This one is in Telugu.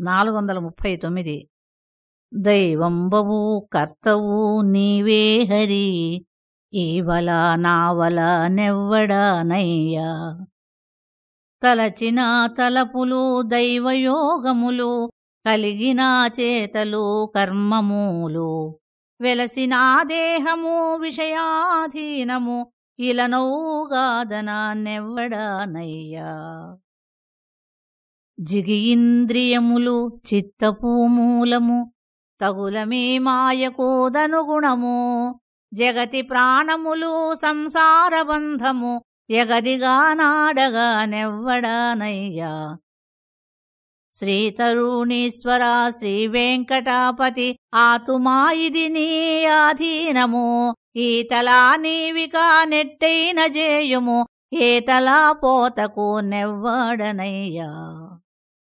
నాలుగు వందల ముప్పై తొమ్మిది. దైవంబవు కర్తవు నీవే హరి ఈవల నావల నెవ్వడానయ్యా తలచిన తలపులు దైవయోగములు కలిగిన చేతలు కర్మములు. వెలసిన దేహము విషయాధీనము ఇలనౌగాదన నెవ్వడానయ్యా జిగియింద్రియములు చిత్తపూమూలము తగులమీ తగులమే మాయకోదనుగుణము జగతి ప్రాణములు సంసార బంధము ఎగదిగా నాడగా నెవ్వడానయ్యా. శ్రీతరుణీశ్వర శ్రీ వెంకటాపతి ఆతుమా ఇది నీ ఆధీనము. ఈతలా నీవికా నెట్టైన జేయుము ఏతలా పోతకు నెవ్వడనయ్యా.